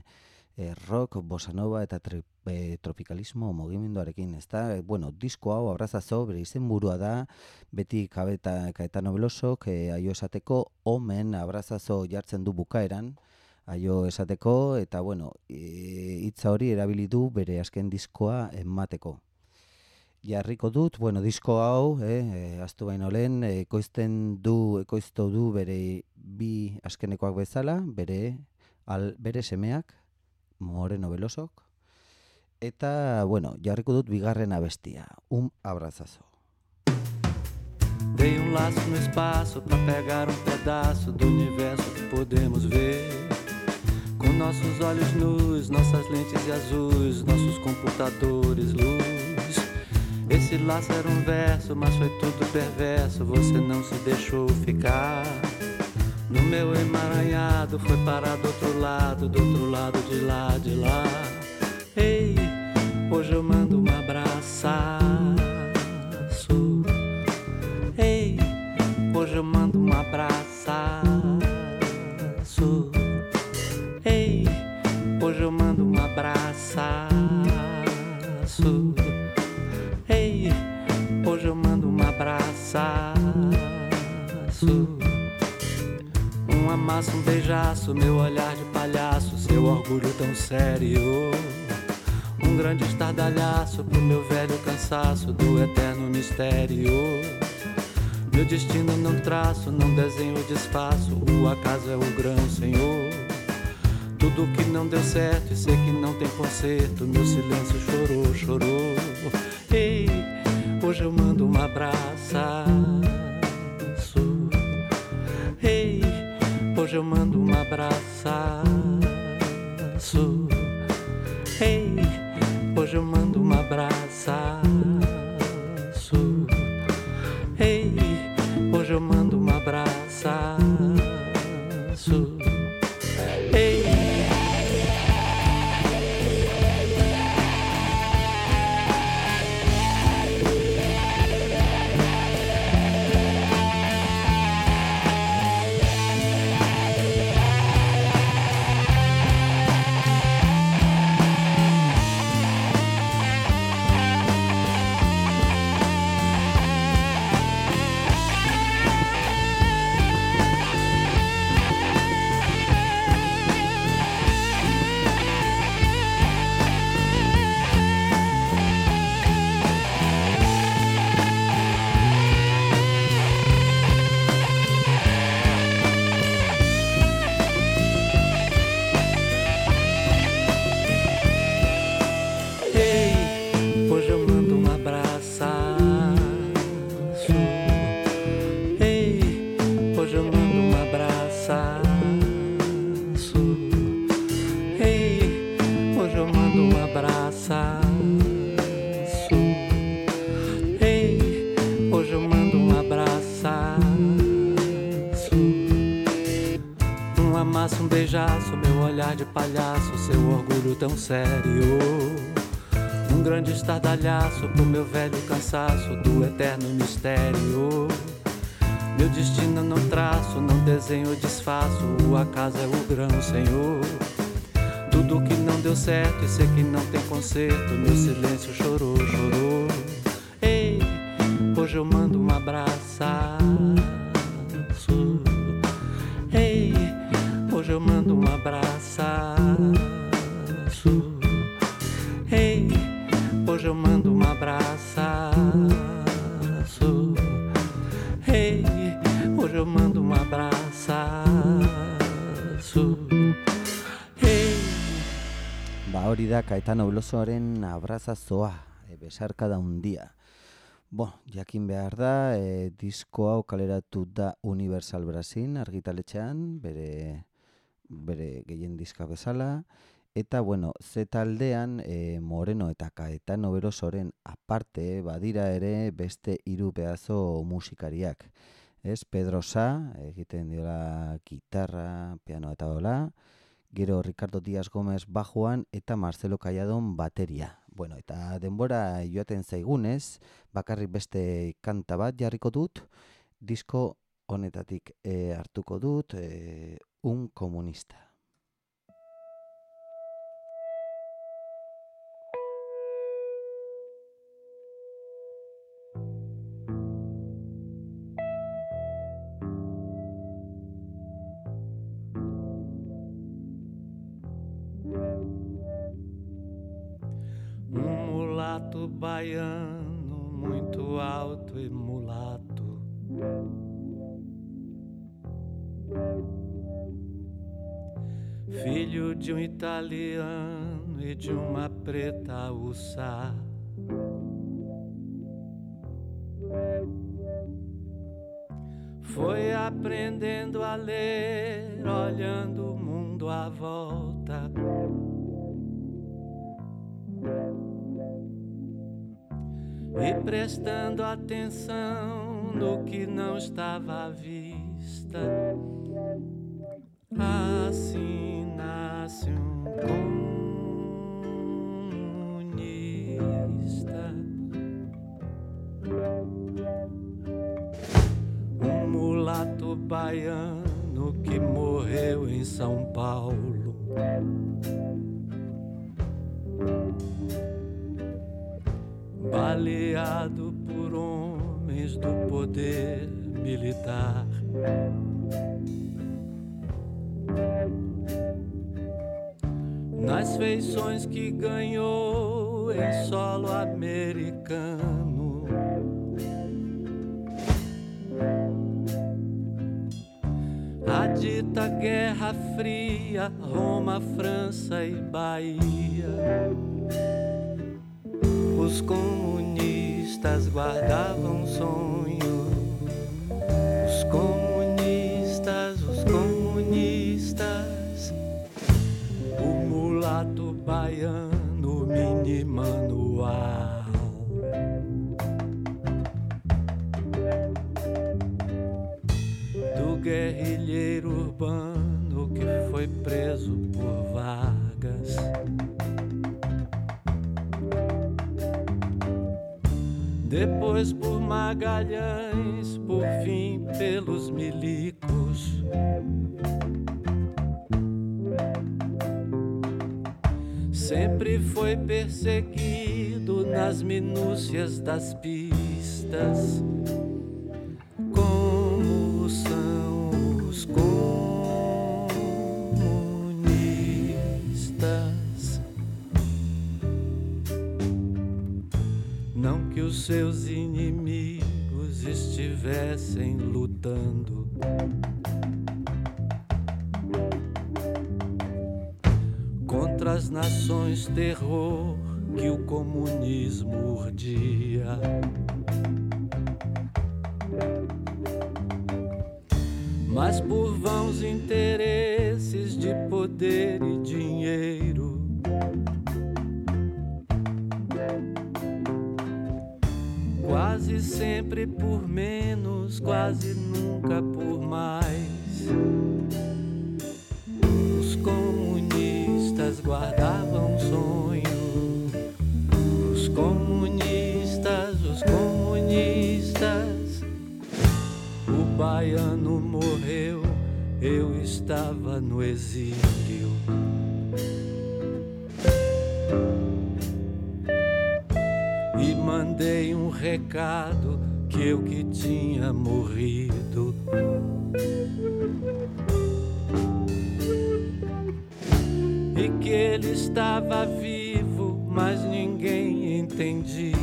eh, rock, bossa nova eta tri, eh, tropikalismo mugimenduarekin, ez da? Eh, bueno, disko hau abrazazo, bere izen burua da, beti kabeta Caetano Veloso, que aio esateko, omen abrazazo jartzen du bukaeran, aio esateko, eta bueno, e, hitza hori erabili du bere azken diskoa emateko jarriko dut, bueno, disko hau, eh, eh, astu baino lehen, eh, ekoizten du, ekoiztu du bere bi azkenekoak bezala, bere, al, bere semeak, Moreno Belosok, eta, bueno, jarriko dut bigarren abestia, un abrazazo. Dei um laço no espaço pra pegar um pedaço do universo que podemos ver. Com nossos olhos nus, nossas lentes e azuis, nossos computadores, luz. Esse laço era um verso, mas foi tudo perverso. Você não se deixou ficar. No meu emaranhado, foi parar do outro lado, do outro lado de lá, de lá. Ei, hoje eu mando um abraço. Ei, hoje eu mando um abraço. Um amasso, um beijaço, meu olhar de palhaço, seu orgulho tão sério. Um grande estardalhaço pro meu velho cansaço do eterno mistério. Meu destino não traço, não desenho, desfaço. O acaso é o grão, Senhor. Tudo que não deu certo e sei que não tem conserto. Meu silêncio chorou, chorou. Ei, hoje eu mando um abraço. Hoje eu mando um abraço. Ei, hoje eu mando um abraço. Estardalhaço pro meu velho cansaço do eterno mistério. Meu destino não traço, não desenho, desfaço. O acaso é o grão, Senhor. Tudo que não deu certo e sei que não tem conserto. Meu silêncio chorou, chorou. Caetano Velosoaren abrazazoa, e, besarka da undia. Bo, jakin behar da, e, disko hau kaleratu da Universal Brasil argitaletxean, bere, bere gehien diska bezala, eta bueno, ze taldean e, Moreno eta Caetano Velosoren aparte badira ere beste hiru pedazo musikariak. Ez, Pedro Sa, egiten diola gitarra, piano eta dola, gero Ricardo Díaz Gómez bajoan eta Marcelo Calladon bateria. Bueno, eta denbora joaten zaigunez, bakarrik beste kanta bat jarriko dut, disko honetatik e, hartuko dut, e, un comunista. Baiano, muito alto e mulato. Filho de um italiano e de uma preta uçá. Foi aprendendo a ler, olhando o mundo à volta. E prestando atenção no que não estava à vista. Assim nasce um comunista. Um mulato baiano que morreu em São Paulo. Poder militar. Nas feições que ganhou em solo americano. A dita Guerra Fria, Roma, França e Bahia os comunistas guardavam sonho. Depois por Magalhães, por fim pelos milicos. Sempre foi perseguido nas minúcias das pistas. Como são os comunistas? Que os seus inimigos estivessem lutando. Contra as nações terror que o comunismo urdia. Mas por vãos interesses de poder e dinheiro. Quase sempre por menos, quase nunca por mais. Os comunistas guardavam sonho. Os comunistas, os comunistas. O baiano morreu, eu estava no exílio. Recado que eu que tinha morrido. E que ele estava vivo, mas ninguém entendia.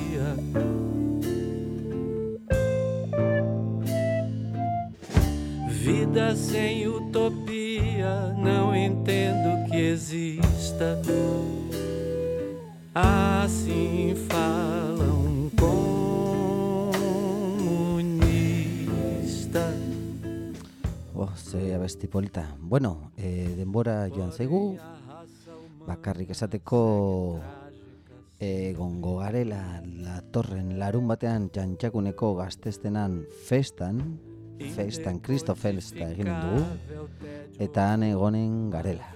Vida sem utopia, não entendo que exista. Assim ze abesti polita. Bueno, e, denbora joan zaigu, bakarrik esateko egongo garela la torren larun batean txantxakuneko gaztestenan festan, festan Kristo Festa egin dugu, eta han egonen garela.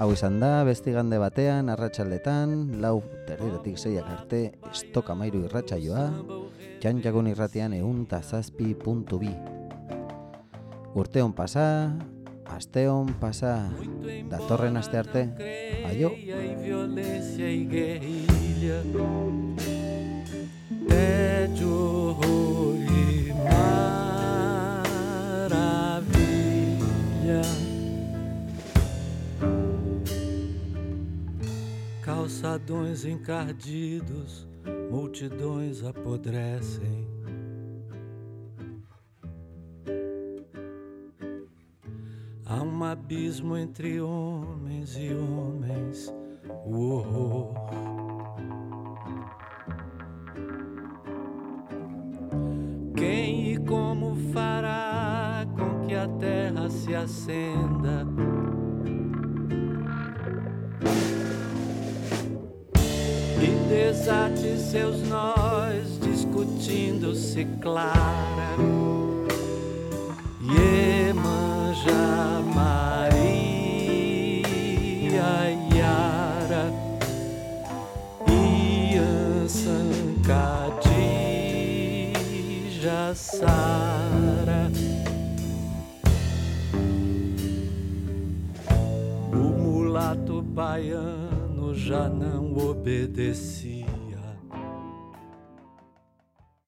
Hau izan da, bestigande batean, arratsaldetan, lau terriratik zeiak arte, estoka mairu irratsaioa, txantxakun irratian eun zazpi puntu bi. Urteon pasa, asteon pasa, datorren aste arte, aio! tédio, horror e maravilha. Calçadões encardidos, multidões apodrecem. Há um abismo entre homens e homens, o horror. Quem e como fará com que a terra se acenda? E desate seus nós, discutindo-se clara. Iemanjá, Maria, Yara, Ian, Sankadija, Sara. O mulato baiano já não obedecia.